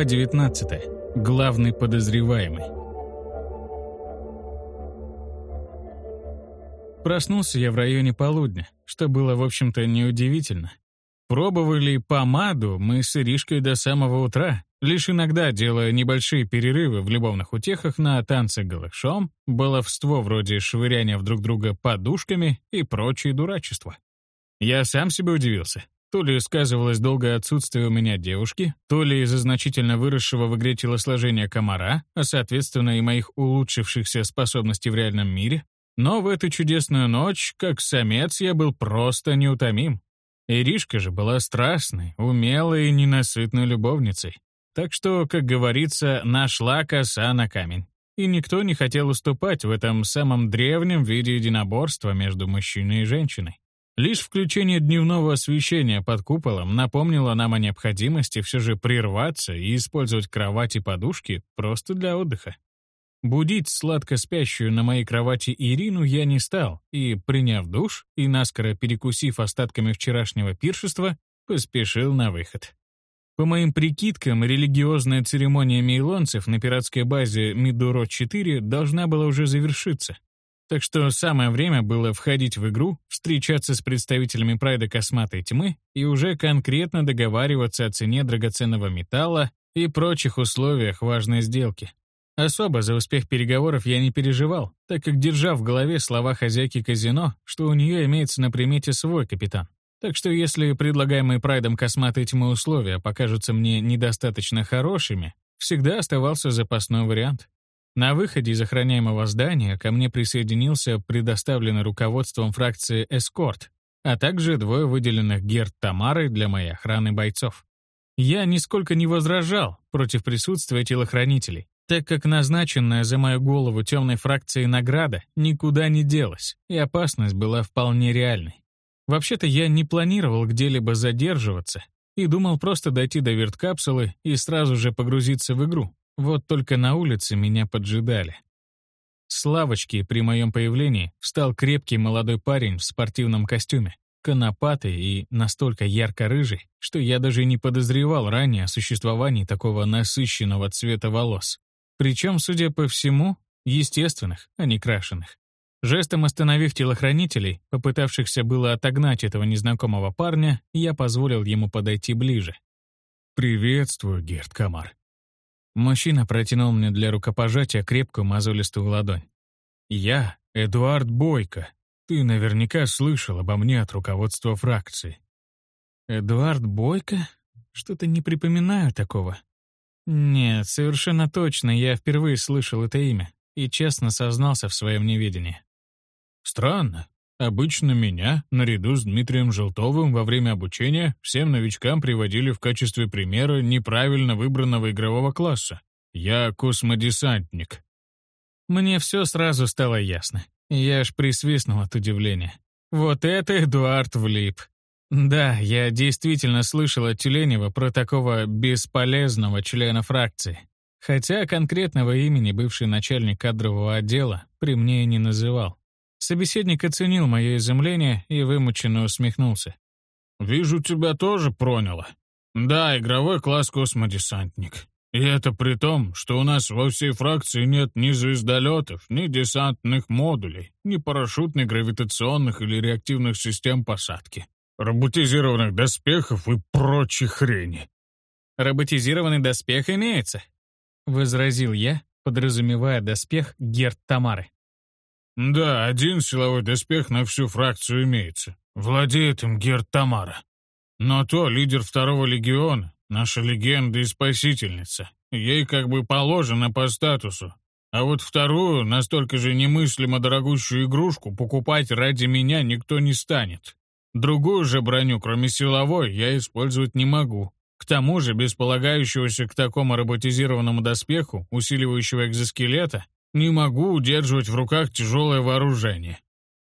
Глава 19. Главный подозреваемый. Проснулся я в районе полудня, что было, в общем-то, неудивительно. Пробовали помаду мы с Иришкой до самого утра, лишь иногда делая небольшие перерывы в любовных утехах на танцы голышом, баловство вроде швыряния в друг друга подушками и прочие дурачества. Я сам себе удивился. То ли сказывалось долгое отсутствие у меня девушки, то ли из-за значительно выросшего в игре телосложения комара, а соответственно и моих улучшившихся способностей в реальном мире, но в эту чудесную ночь, как самец, я был просто неутомим. Иришка же была страстной, умелой и ненасытной любовницей. Так что, как говорится, нашла коса на камень. И никто не хотел уступать в этом самом древнем виде единоборства между мужчиной и женщиной. Лишь включение дневного освещения под куполом напомнило нам о необходимости все же прерваться и использовать кровать и подушки просто для отдыха. Будить сладко спящую на моей кровати Ирину я не стал, и, приняв душ и наскоро перекусив остатками вчерашнего пиршества, поспешил на выход. По моим прикидкам, религиозная церемония мейлонцев на пиратской базе Мидуро-4 должна была уже завершиться. Так что самое время было входить в игру, встречаться с представителями прайда косматой тьмы и уже конкретно договариваться о цене драгоценного металла и прочих условиях важной сделки. Особо за успех переговоров я не переживал, так как держа в голове слова хозяйки казино, что у нее имеется на примете свой капитан. Так что если предлагаемые прайдом косматой тьмы условия покажутся мне недостаточно хорошими, всегда оставался запасной вариант. На выходе из охраняемого здания ко мне присоединился предоставленный руководством фракции «Эскорт», а также двое выделенных Герд Тамары для моей охраны бойцов. Я нисколько не возражал против присутствия телохранителей, так как назначенная за мою голову темной фракцией награда никуда не делась, и опасность была вполне реальной. Вообще-то я не планировал где-либо задерживаться и думал просто дойти до верткапсулы и сразу же погрузиться в игру, вот только на улице меня поджидали. С лавочки при моем появлении встал крепкий молодой парень в спортивном костюме, конопатый и настолько ярко-рыжий, что я даже не подозревал ранее о существовании такого насыщенного цвета волос. Причем, судя по всему, естественных, а не крашеных. Жестом остановив телохранителей, попытавшихся было отогнать этого незнакомого парня, я позволил ему подойти ближе. «Приветствую, Герд Камар», Мужчина протянул мне для рукопожатия крепкую мозолистую ладонь. «Я Эдуард Бойко. Ты наверняка слышал обо мне от руководства фракции». «Эдуард Бойко? Что-то не припоминаю такого». «Нет, совершенно точно, я впервые слышал это имя и честно сознался в своем неведении». «Странно. Обычно меня, наряду с Дмитрием Желтовым, во время обучения всем новичкам приводили в качестве примера неправильно выбранного игрового класса. Я космодесантник. Мне все сразу стало ясно. Я аж присвистнул от удивления. Вот это Эдуард влип. Да, я действительно слышал от Тюленева про такого бесполезного члена фракции. Хотя конкретного имени бывший начальник кадрового отдела при мне не называл. Собеседник оценил мое изумление и вымученно усмехнулся. «Вижу, тебя тоже проняло. Да, игровой класс космодесантник. И это при том, что у нас во всей фракции нет ни звездолетов, ни десантных модулей, ни парашютных, гравитационных или реактивных систем посадки, роботизированных доспехов и прочей хрени». «Роботизированный доспех имеется», — возразил я, подразумевая доспех Герт Тамары. «Да, один силовой доспех на всю фракцию имеется. Владеет им Герд Тамара. Но то лидер второго легиона, наша легенда и спасительница. Ей как бы положено по статусу. А вот вторую, настолько же немыслимо дорогущую игрушку, покупать ради меня никто не станет. Другую же броню, кроме силовой, я использовать не могу. К тому же, без полагающегося к такому роботизированному доспеху, усиливающего экзоскелета, не могу удерживать в руках тяжелое вооружение.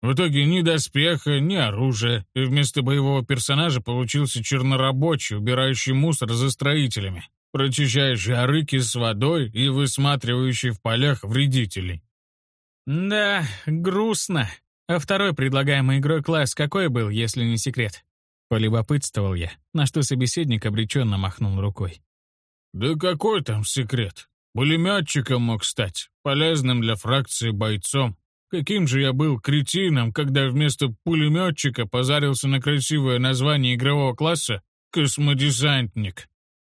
В итоге ни доспеха, ни оружия, и вместо боевого персонажа получился чернорабочий, убирающий мусор за строителями, прочищающий арыки с водой и высматривающий в полях вредителей. Да, грустно. А второй предлагаемый игрой класс какой был, если не секрет? Полюбопытствовал я, на что собеседник обреченно махнул рукой. Да какой там секрет? Пулеметчиком мог стать, полезным для фракции бойцом. Каким же я был кретином, когда вместо пулеметчика позарился на красивое название игрового класса «Космодесантник».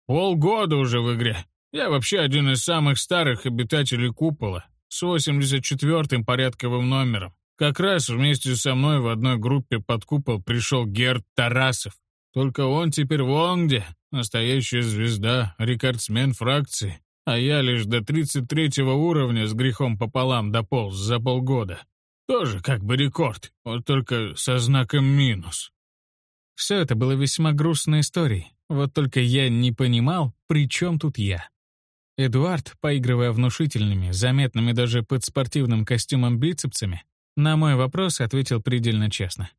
Полгода уже в игре. Я вообще один из самых старых обитателей купола, с 84-м порядковым номером. Как раз вместе со мной в одной группе под купол пришел Герд Тарасов. Только он теперь вон где, настоящая звезда, рекордсмен фракции а я лишь до 33 уровня с грехом пополам дополз за полгода. Тоже как бы рекорд, вот только со знаком минус. Все это было весьма грустной историей, вот только я не понимал, при чем тут я. Эдуард, поигрывая внушительными, заметными даже под спортивным костюмом бицепсами, на мой вопрос ответил предельно честно.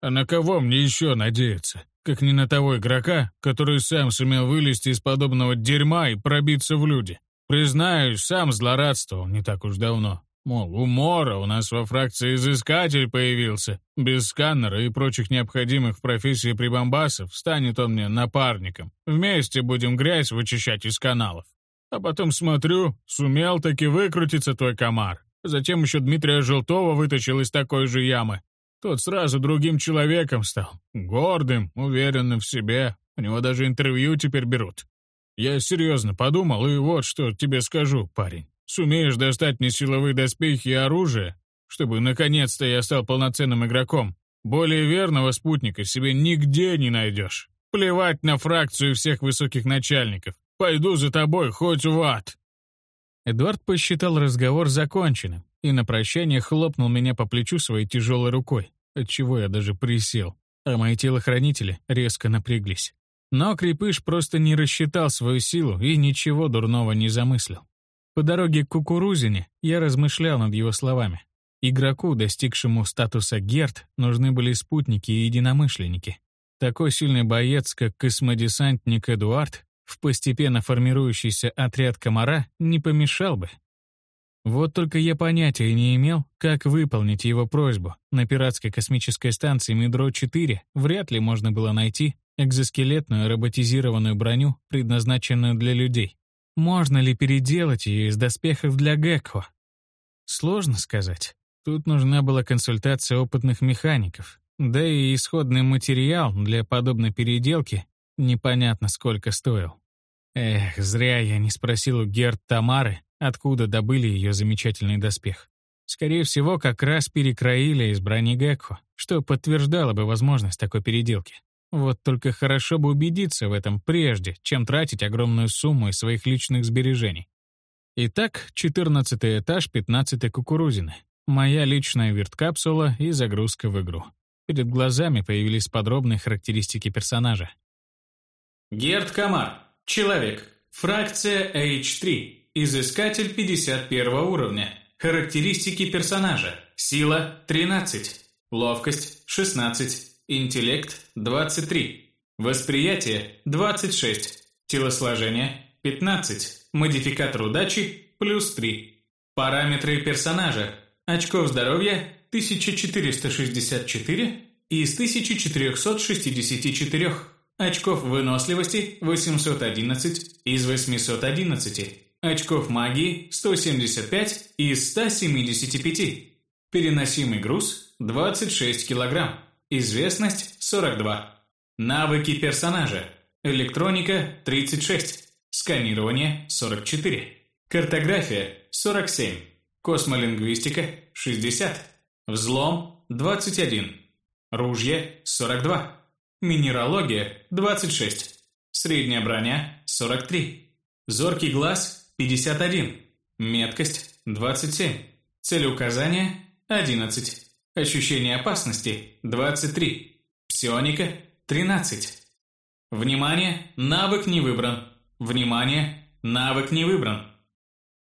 «А на кого мне еще надеяться? как не на того игрока, который сам сумел вылезти из подобного дерьма и пробиться в люди. Признаюсь, сам злорадствовал не так уж давно. Мол, у Мора у нас во фракции изыскатель появился. Без сканера и прочих необходимых в профессии прибамбасов станет он мне напарником. Вместе будем грязь вычищать из каналов. А потом смотрю, сумел таки выкрутиться твой комар. Затем еще Дмитрия Желтова вытащил из такой же ямы. Тот сразу другим человеком стал. Гордым, уверенным в себе. У него даже интервью теперь берут. Я серьезно подумал, и вот что тебе скажу, парень. Сумеешь достать мне силовые доспехи и оружие, чтобы наконец-то я стал полноценным игроком. Более верного спутника себе нигде не найдешь. Плевать на фракцию всех высоких начальников. Пойду за тобой хоть в ад. Эдуард посчитал разговор законченным и на прощание хлопнул меня по плечу своей тяжелой рукой, отчего я даже присел, а мои телохранители резко напряглись. Но Крепыш просто не рассчитал свою силу и ничего дурного не замыслил. По дороге к Кукурузине я размышлял над его словами. Игроку, достигшему статуса Герд, нужны были спутники и единомышленники. Такой сильный боец, как космодесантник Эдуард, в постепенно формирующийся отряд комара не помешал бы. Вот только я понятия не имел, как выполнить его просьбу. На пиратской космической станции Медро-4 вряд ли можно было найти экзоскелетную роботизированную броню, предназначенную для людей. Можно ли переделать ее из доспехов для Гекко? Сложно сказать. Тут нужна была консультация опытных механиков. Да и исходный материал для подобной переделки непонятно сколько стоил. Эх, зря я не спросил у Герд Тамары, откуда добыли ее замечательный доспех. Скорее всего, как раз перекроили из брони Гекко, что подтверждало бы возможность такой переделки. Вот только хорошо бы убедиться в этом прежде, чем тратить огромную сумму из своих личных сбережений. Итак, 14 этаж 15 кукурузины. Моя личная вирткапсула и загрузка в игру. Перед глазами появились подробные характеристики персонажа. Герд Камар. Человек. Фракция H3. Изыскатель 51 уровня. Характеристики персонажа. Сила 13. Ловкость 16. Интеллект 23. Восприятие 26. Телосложение 15. Модификатор удачи плюс 3. Параметры персонажа. Очков здоровья 1464 из 1464. Очков выносливости 811 из 811 очков магии 175 из 175. Переносимый груз 26 кг. Известность 42. Навыки персонажа. Электроника 36. Сканирование 44. Картография 47. Космолингвистика 60. Взлом 21. Ружье 42. Минералогия 26. Средняя броня 43. Зоркий глаз 51. Меткость 27. Цель указания 11. Ощущение опасности 23. Псионика 13. Внимание, навык не выбран. Внимание, навык не выбран.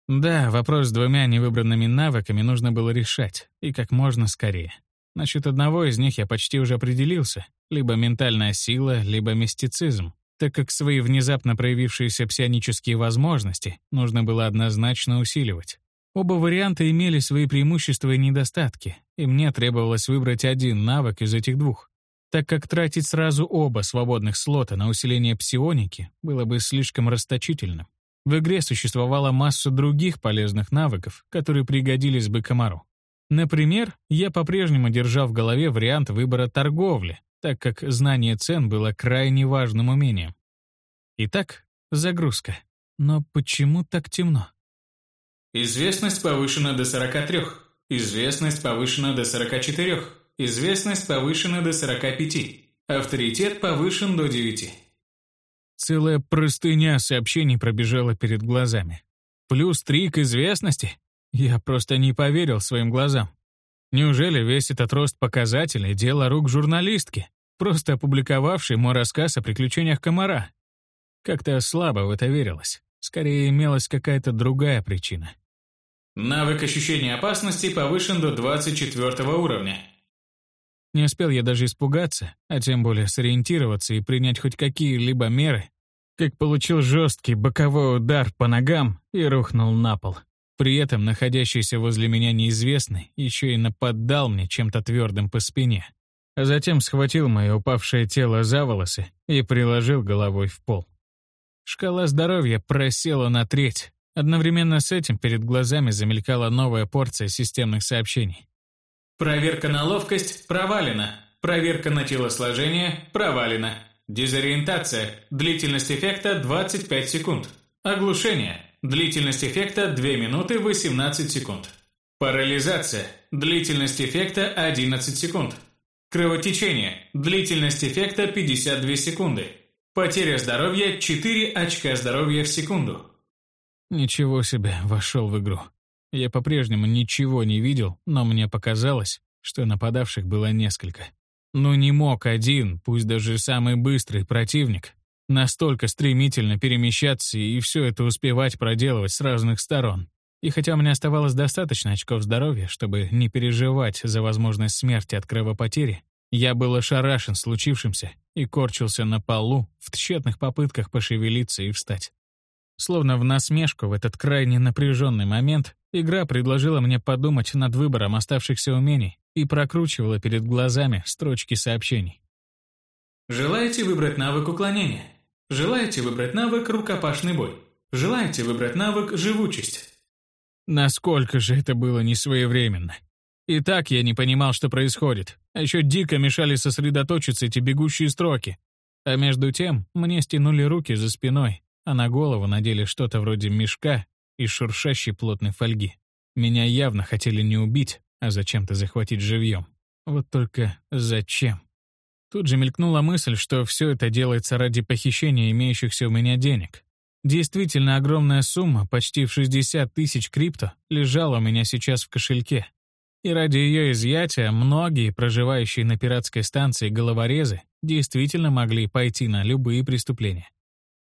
Да, вопрос с двумя невыбранными навыками нужно было решать, и как можно скорее. Насчет одного из них я почти уже определился. Либо ментальная сила, либо мистицизм так как свои внезапно проявившиеся псионические возможности нужно было однозначно усиливать. Оба варианта имели свои преимущества и недостатки, и мне требовалось выбрать один навык из этих двух. так как тратить сразу оба свободных слота на усиление псионики было бы слишком расточительным. В игре существовала масса других полезных навыков, которые пригодились бы комару. Например, я по-прежнему держал в голове вариант выбора торговли, так как знание цен было крайне важным умением. Итак, загрузка. Но почему так темно? Известность повышена до 43. Известность повышена до 44. Известность повышена до 45. Авторитет повышен до 9. Целая простыня сообщений пробежала перед глазами. Плюс три к известности? Я просто не поверил своим глазам. Неужели весь этот рост показателей — дело рук журналистки, просто опубликовавшей мой рассказ о приключениях комара? Как-то слабо в это верилось. Скорее, имелась какая-то другая причина. Навык ощущения опасности повышен до 24 уровня. Не успел я даже испугаться, а тем более сориентироваться и принять хоть какие-либо меры, как получил жесткий боковой удар по ногам и рухнул на пол. При этом находящийся возле меня неизвестный еще и нападал мне чем-то твердым по спине, а затем схватил мое упавшее тело за волосы и приложил головой в пол. Шкала здоровья просела на треть. Одновременно с этим перед глазами замелькала новая порция системных сообщений. Проверка на ловкость провалена. Проверка на телосложение провалена. Дезориентация. Длительность эффекта 25 секунд. Оглушение. Длительность эффекта 2 минуты 18 секунд. Парализация. Длительность эффекта 11 секунд. Кровотечение. Длительность эффекта 52 секунды. Потеря здоровья 4 очка здоровья в секунду. Ничего себе, вошел в игру. Я по-прежнему ничего не видел, но мне показалось, что нападавших было несколько. Но не мог один, пусть даже самый быстрый противник, Настолько стремительно перемещаться и все это успевать проделывать с разных сторон. И хотя меня оставалось достаточно очков здоровья, чтобы не переживать за возможность смерти от кровопотери, я был ошарашен случившимся и корчился на полу в тщетных попытках пошевелиться и встать. Словно в насмешку в этот крайне напряженный момент игра предложила мне подумать над выбором оставшихся умений и прокручивала перед глазами строчки сообщений. Желаете выбрать навык уклонения? Желаете выбрать навык «Рукопашный бой»? Желаете выбрать навык «Живучесть»? Насколько же это было несвоевременно. И так я не понимал, что происходит. А еще дико мешали сосредоточиться эти бегущие строки. А между тем мне стянули руки за спиной, а на голову надели что-то вроде мешка из шуршащей плотной фольги. Меня явно хотели не убить, а зачем-то захватить живьем. Вот только зачем? Тут же мелькнула мысль, что все это делается ради похищения имеющихся у меня денег. Действительно огромная сумма, почти в 60 тысяч крипто, лежала у меня сейчас в кошельке. И ради ее изъятия многие, проживающие на пиратской станции головорезы, действительно могли пойти на любые преступления.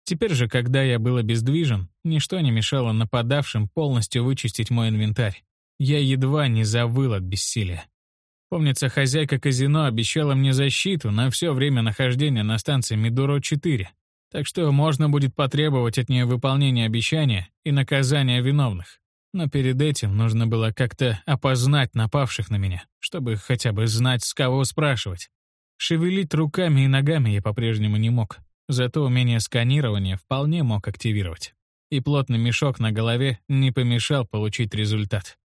Теперь же, когда я был обездвижен, ничто не мешало нападавшим полностью вычистить мой инвентарь. Я едва не завыл от бессилия. Помнится, хозяйка казино обещала мне защиту на все время нахождения на станции Мидуро-4, так что можно будет потребовать от нее выполнения обещания и наказания виновных. Но перед этим нужно было как-то опознать напавших на меня, чтобы хотя бы знать, с кого спрашивать. Шевелить руками и ногами я по-прежнему не мог, зато умение сканирования вполне мог активировать. И плотный мешок на голове не помешал получить результат.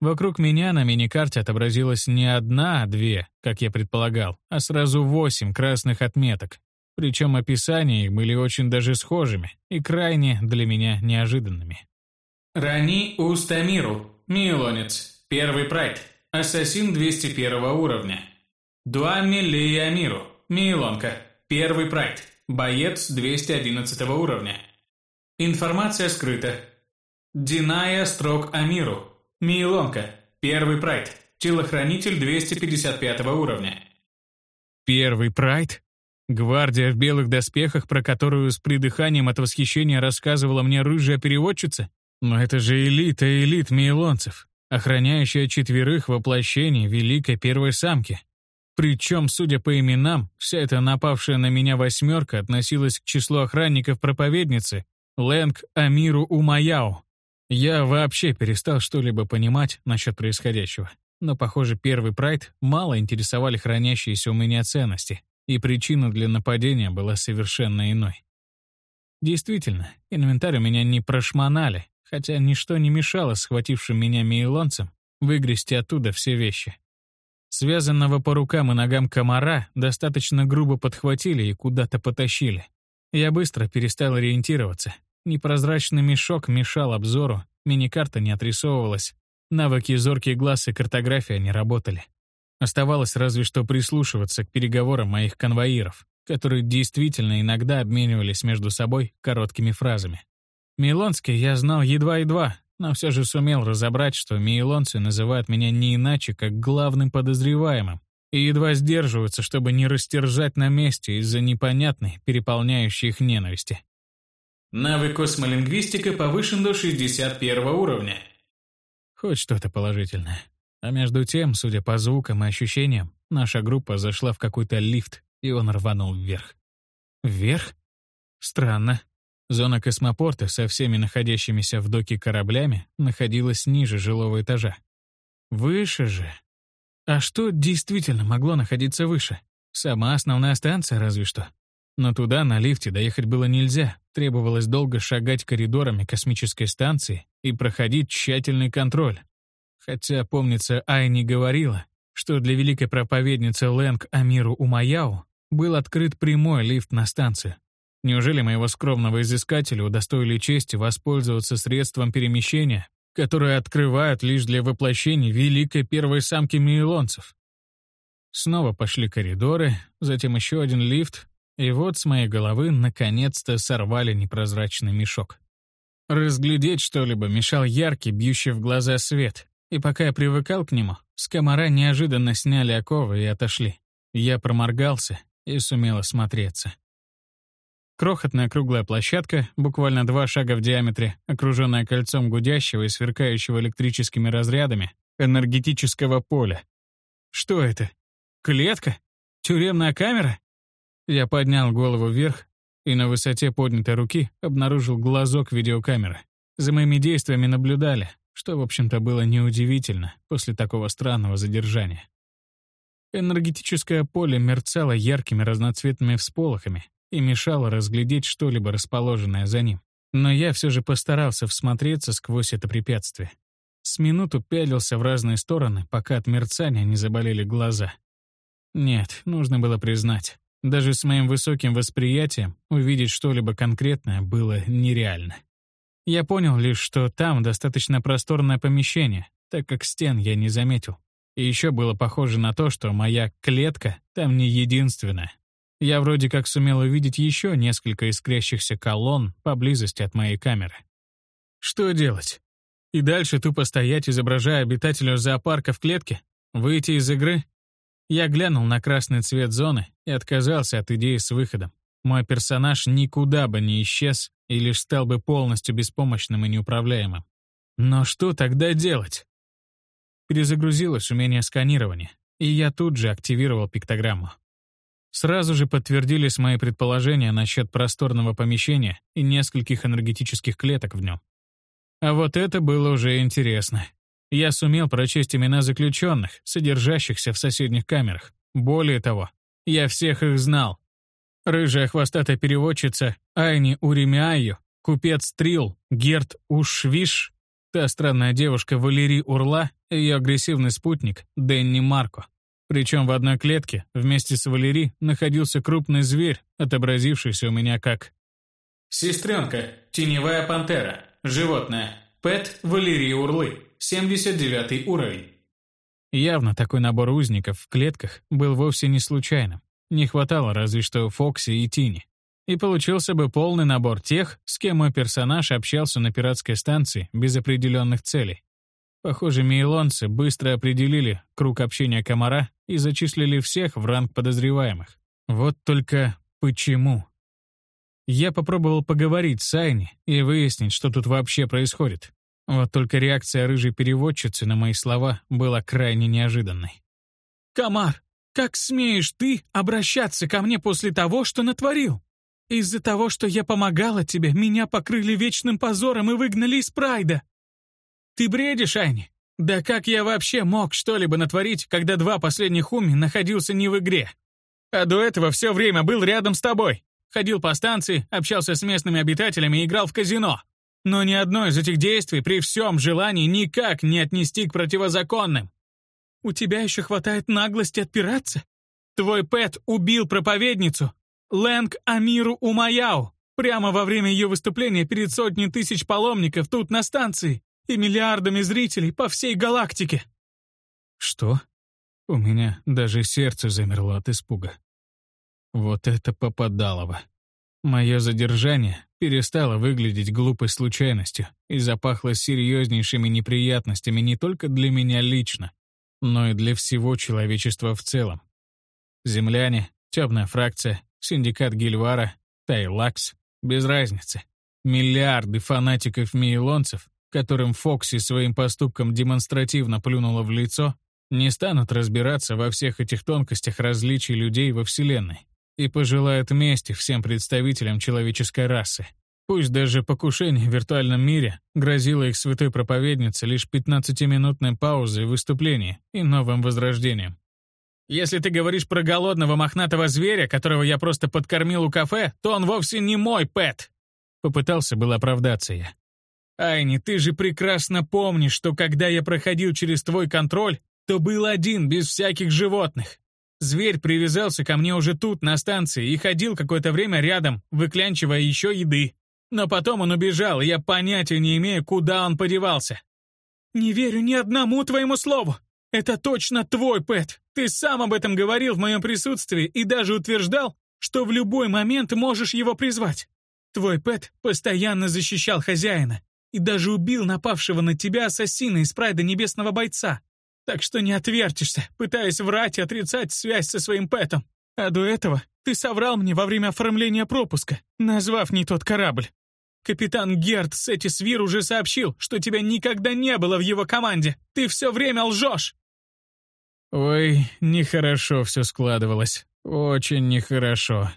Вокруг меня на миникарте отобразилось не одна, а две, как я предполагал, а сразу восемь красных отметок. Причем описания их были очень даже схожими и крайне для меня неожиданными. Рани Устамиру, Милонец, первый прайд, ассасин 201 уровня. Дуами Лиямиру, Милонка, первый прайд, боец 211 уровня. Информация скрыта. Диная Строк Амиру, Мейлонка. Первый прайд. Телохранитель 255 уровня. Первый прайд? Гвардия в белых доспехах, про которую с придыханием от восхищения рассказывала мне рыжая переводчица? Но это же элита элит мейлонцев, охраняющая четверых воплощений великой первой самки. Причем, судя по именам, вся эта напавшая на меня восьмерка относилась к числу охранников проповедницы Лэнг Амиру Умаяо. Я вообще перестал что-либо понимать насчет происходящего. но, похоже, первый прайд мало интересовали хранящиеся у меня ценности, и причина для нападения была совершенно иной. Действительно, инвентарь у меня не прошмонали, хотя ничто не мешало схватившим меня мейлонцам выгрести оттуда все вещи. Связанного по рукам и ногам комара достаточно грубо подхватили и куда-то потащили. Я быстро перестал ориентироваться. Непрозрачный мешок мешал обзору, миникарта не отрисовывалась, навыки зоркий глаз и картография не работали. Оставалось разве что прислушиваться к переговорам моих конвоиров, которые действительно иногда обменивались между собой короткими фразами. Мейлонский я знал едва-едва, но все же сумел разобрать, что мейлонцы называют меня не иначе, как главным подозреваемым, и едва сдерживаются, чтобы не растерзать на месте из-за непонятной, переполняющей их ненависти. Навык космолингвистика повышен до 61 уровня. Хоть что-то положительное. А между тем, судя по звукам и ощущениям, наша группа зашла в какой-то лифт, и он рванул вверх. Вверх? Странно. Зона космопорта со всеми находящимися в доке кораблями находилась ниже жилого этажа. Выше же. А что действительно могло находиться выше? Сама основная станция разве что. Но туда на лифте доехать было нельзя, требовалось долго шагать коридорами космической станции и проходить тщательный контроль. Хотя, помнится, Айни говорила, что для великой проповедницы Лэнг Амиру Умаяу был открыт прямой лифт на станцию. Неужели моего скромного изыскателя удостоили чести воспользоваться средством перемещения, которое открывают лишь для воплощения великой первой самки мейлонцев? Снова пошли коридоры, затем еще один лифт, и вот с моей головы наконец-то сорвали непрозрачный мешок. Разглядеть что-либо мешал яркий, бьющий в глаза свет, и пока я привыкал к нему, с комара неожиданно сняли оковы и отошли. Я проморгался и сумел осмотреться. Крохотная круглая площадка, буквально два шага в диаметре, окруженная кольцом гудящего и сверкающего электрическими разрядами энергетического поля. Что это? Клетка? Тюремная камера? Я поднял голову вверх и на высоте поднятой руки обнаружил глазок видеокамеры. За моими действиями наблюдали, что, в общем-то, было неудивительно после такого странного задержания. Энергетическое поле мерцало яркими разноцветными всполохами, и мешало разглядеть что-либо расположенное за ним. Но я все же постарался всмотреться сквозь это препятствие. С минуту пялился в разные стороны, пока от мерцания не заболели глаза. Нет, нужно было признать, даже с моим высоким восприятием увидеть что-либо конкретное было нереально. Я понял лишь, что там достаточно просторное помещение, так как стен я не заметил. И еще было похоже на то, что моя клетка там не единственная. Я вроде как сумел увидеть еще несколько искрящихся колонн поблизости от моей камеры. Что делать? И дальше тупо стоять, изображая обитателя зоопарка в клетке? Выйти из игры? Я глянул на красный цвет зоны и отказался от идеи с выходом. Мой персонаж никуда бы не исчез и лишь стал бы полностью беспомощным и неуправляемым. Но что тогда делать? Перезагрузилось умение сканирования, и я тут же активировал пиктограмму. Сразу же подтвердились мои предположения насчет просторного помещения и нескольких энергетических клеток в нем. А вот это было уже интересно. Я сумел прочесть имена заключенных, содержащихся в соседних камерах. Более того, я всех их знал. Рыжая хвостатая переводчица Айни Уремиаю, купец Трил, Герт Ушвиш, та странная девушка Валерий Урла и ее агрессивный спутник Дэнни Марко. Причем в одной клетке вместе с Валери находился крупный зверь, отобразившийся у меня как... Сестренка, теневая пантера, животное, Пэт Валерий Урлы, 79 уровень. Явно такой набор узников в клетках был вовсе не случайным. Не хватало разве что Фокси и Тини. И получился бы полный набор тех, с кем мой персонаж общался на пиратской станции без определенных целей. Похоже, мейлонцы быстро определили круг общения комара и зачислили всех в ранг подозреваемых. Вот только почему? Я попробовал поговорить с Айни и выяснить, что тут вообще происходит. Вот только реакция рыжей переводчицы на мои слова была крайне неожиданной. «Комар, как смеешь ты обращаться ко мне после того, что натворил? Из-за того, что я помогала тебе, меня покрыли вечным позором и выгнали из Прайда. Ты бредишь, Айни? Да как я вообще мог что-либо натворить, когда два последних уми находился не в игре? А до этого все время был рядом с тобой. Ходил по станции, общался с местными обитателями и играл в казино. Но ни одно из этих действий при всем желании никак не отнести к противозаконным. У тебя еще хватает наглости отпираться? Твой Пэт убил проповедницу, Лэнг Амиру Умаяу, прямо во время ее выступления перед сотней тысяч паломников тут на станции и миллиардами зрителей по всей галактике. Что? У меня даже сердце замерло от испуга. Вот это попадалово. Мое задержание перестало выглядеть глупой случайностью и запахло серьезнейшими неприятностями не только для меня лично, но и для всего человечества в целом. Земляне, темная фракция, синдикат Гильвара, Тайлакс, без разницы. Миллиарды фанатиков-мейлонцев, которым Фокси своим поступком демонстративно плюнула в лицо, не станут разбираться во всех этих тонкостях различий людей во Вселенной и пожелают мести всем представителям человеческой расы. Пусть даже покушение в виртуальном мире грозило их святой проповеднице лишь 15-минутной паузой в выступлении и новым возрождением. Если ты говоришь про голодного мохнатого зверя, которого я просто подкормил у кафе, то он вовсе не мой пэт. Попытался был оправдаться я. Айни, ты же прекрасно помнишь, что когда я проходил через твой контроль, то был один, без всяких животных. Зверь привязался ко мне уже тут, на станции, и ходил какое-то время рядом, выклянчивая еще еды. Но потом он убежал, и я понятия не имею, куда он подевался. «Не верю ни одному твоему слову! Это точно твой Пэт! Ты сам об этом говорил в моем присутствии и даже утверждал, что в любой момент можешь его призвать. Твой Пэт постоянно защищал хозяина и даже убил напавшего на тебя ассасина из прайда небесного бойца. Так что не отвертишься, пытаясь врать и отрицать связь со своим Пэтом. А до этого ты соврал мне во время оформления пропуска, назвав не тот корабль. Капитан Герд Сетисвир уже сообщил, что тебя никогда не было в его команде. Ты все время лжешь. Ой, нехорошо все складывалось. Очень нехорошо.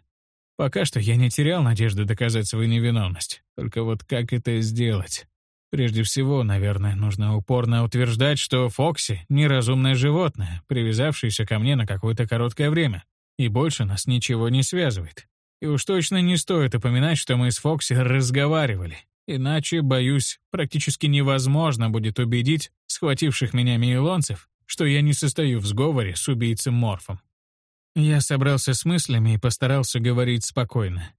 Пока что я не терял надежды доказать свою невиновность. Только вот как это сделать? Прежде всего, наверное, нужно упорно утверждать, что Фокси — неразумное животное, привязавшееся ко мне на какое-то короткое время, и больше нас ничего не связывает. И уж точно не стоит упоминать, что мы с Фокси разговаривали. Иначе, боюсь, практически невозможно будет убедить схвативших меня мейлонцев, что я не состою в сговоре с убийцем Морфом. Я собрался с мыслями и постарался говорить спокойно.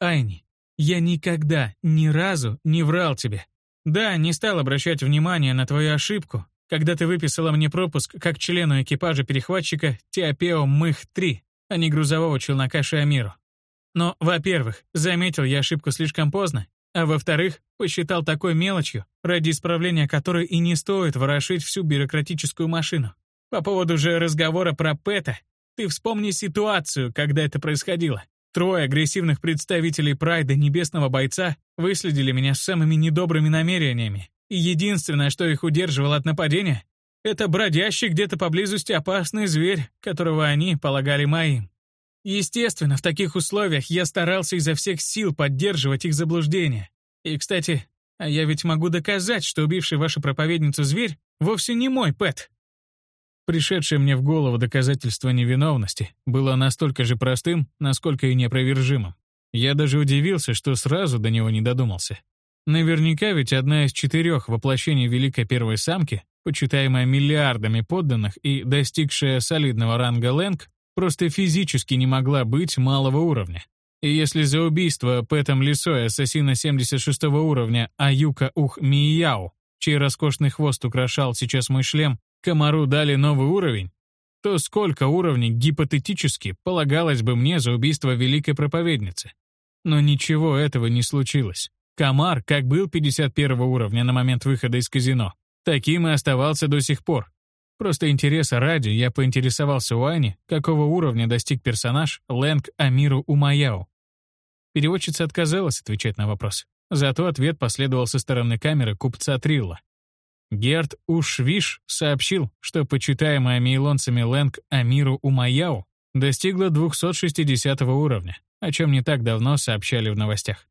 «Айни, я никогда, ни разу не врал тебе. Да, не стал обращать внимания на твою ошибку, когда ты выписала мне пропуск как члену экипажа перехватчика Теопео Мых-3, а не грузового челнока Шиамиру. Но, во-первых, заметил я ошибку слишком поздно, а во-вторых, посчитал такой мелочью, ради исправления которой и не стоит ворошить всю бюрократическую машину. По поводу же разговора про Пэта, ты вспомни ситуацию, когда это происходило. Трое агрессивных представителей Прайда Небесного Бойца выследили меня с самыми недобрыми намерениями. И единственное, что их удерживало от нападения, это бродящий где-то поблизости опасный зверь, которого они полагали моим. Естественно, в таких условиях я старался изо всех сил поддерживать их заблуждение. И, кстати, а я ведь могу доказать, что убивший вашу проповедницу зверь вовсе не мой Пэт. Пришедшее мне в голову доказательство невиновности было настолько же простым, насколько и неопровержимым. Я даже удивился, что сразу до него не додумался. Наверняка ведь одна из четырех воплощений Великой Первой Самки, почитаемая миллиардами подданных и достигшая солидного ранга Лэнг, просто физически не могла быть малого уровня. И если за убийство Пэтом Лисой ассасина 76 уровня Аюка Ух Мияу, чей роскошный хвост украшал сейчас мой шлем, комару дали новый уровень, то сколько уровней гипотетически полагалось бы мне за убийство великой проповедницы? Но ничего этого не случилось. Комар как был 51 уровня на момент выхода из казино, таким и оставался до сих пор. Просто интереса ради я поинтересовался у Ани, какого уровня достиг персонаж Лэнг Амиру Умаяу. Переводчица отказалась отвечать на вопрос. Зато ответ последовал со стороны камеры купца Трилла. Герд Ушвиш сообщил, что почитаемая мейлонцами Лэнг Амиру Умаяу достигла 260 уровня, о чем не так давно сообщали в новостях.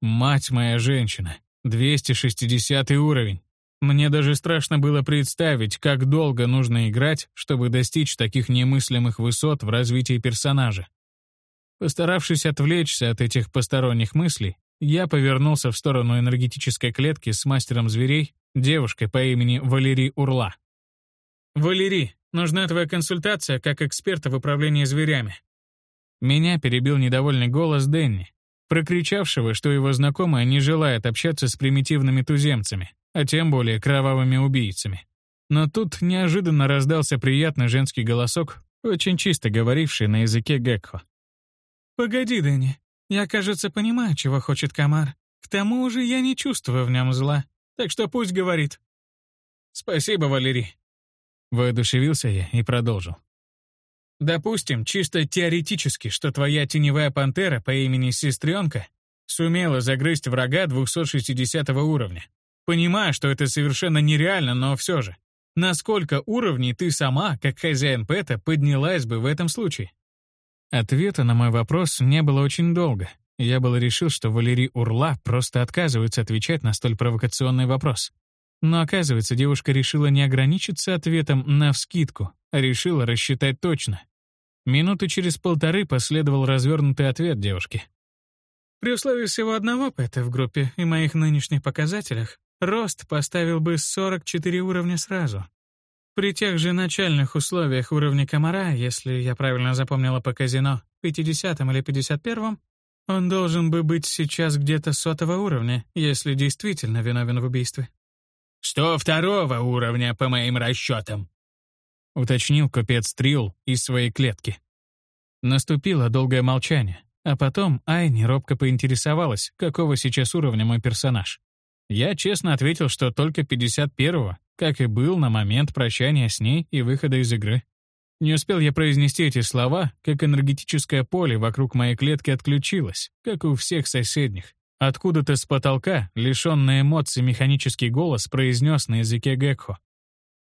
Мать моя женщина, 260 уровень. Мне даже страшно было представить, как долго нужно играть, чтобы достичь таких немыслимых высот в развитии персонажа. Постаравшись отвлечься от этих посторонних мыслей, я повернулся в сторону энергетической клетки с мастером зверей, девушкой по имени Валерий Урла. «Валерий, нужна твоя консультация как эксперта в управлении зверями». Меня перебил недовольный голос Дэнни, прокричавшего, что его знакомая не желает общаться с примитивными туземцами, а тем более кровавыми убийцами. Но тут неожиданно раздался приятный женский голосок, очень чисто говоривший на языке Гекхо. «Погоди, Дэнни, я, кажется, понимаю, чего хочет комар. К тому же я не чувствую в нем зла, так что пусть говорит». «Спасибо, Валерий». Воодушевился я и продолжил. Допустим, чисто теоретически, что твоя теневая пантера по имени Сестренка сумела загрызть врага 260 уровня. Понимаю, что это совершенно нереально, но все же. Насколько уровней ты сама, как хозяин Пэта, поднялась бы в этом случае? Ответа на мой вопрос не было очень долго. Я было решил, что Валерий Урла просто отказывается отвечать на столь провокационный вопрос. Но оказывается, девушка решила не ограничиться ответом навскидку, а решила рассчитать точно. Минуты через полторы последовал развернутый ответ девушки. При условии всего одного пэта в группе и моих нынешних показателях, рост поставил бы 44 уровня сразу. При тех же начальных условиях уровня комара, если я правильно запомнила по казино, 50 или 51 он должен бы быть сейчас где-то сотого уровня, если действительно виновен в убийстве. «Сто второго уровня, по моим расчетам», — уточнил купец Трил из своей клетки. Наступило долгое молчание, а потом Айни робко поинтересовалась, какого сейчас уровня мой персонаж. Я честно ответил, что только 51-го, как и был на момент прощания с ней и выхода из игры. Не успел я произнести эти слова, как энергетическое поле вокруг моей клетки отключилось, как у всех соседних. Откуда-то с потолка, лишённый эмоций механический голос произнес на языке Гекхо.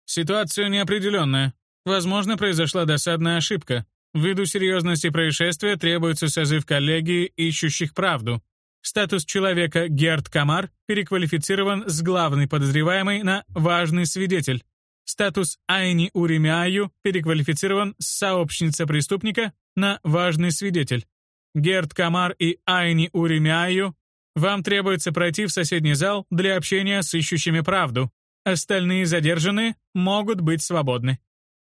«Ситуация неопределенная. Возможно, произошла досадная ошибка. Ввиду серьезности происшествия требуется созыв коллегии, ищущих правду. Статус человека Герд Камар переквалифицирован с главный подозреваемый на важный свидетель. Статус Айни Уремяю переквалифицирован с сообщница преступника на важный свидетель. Герд Камар и Айни Уремяю, вам требуется пройти в соседний зал для общения с ищущими правду. Остальные задержанные могут быть свободны.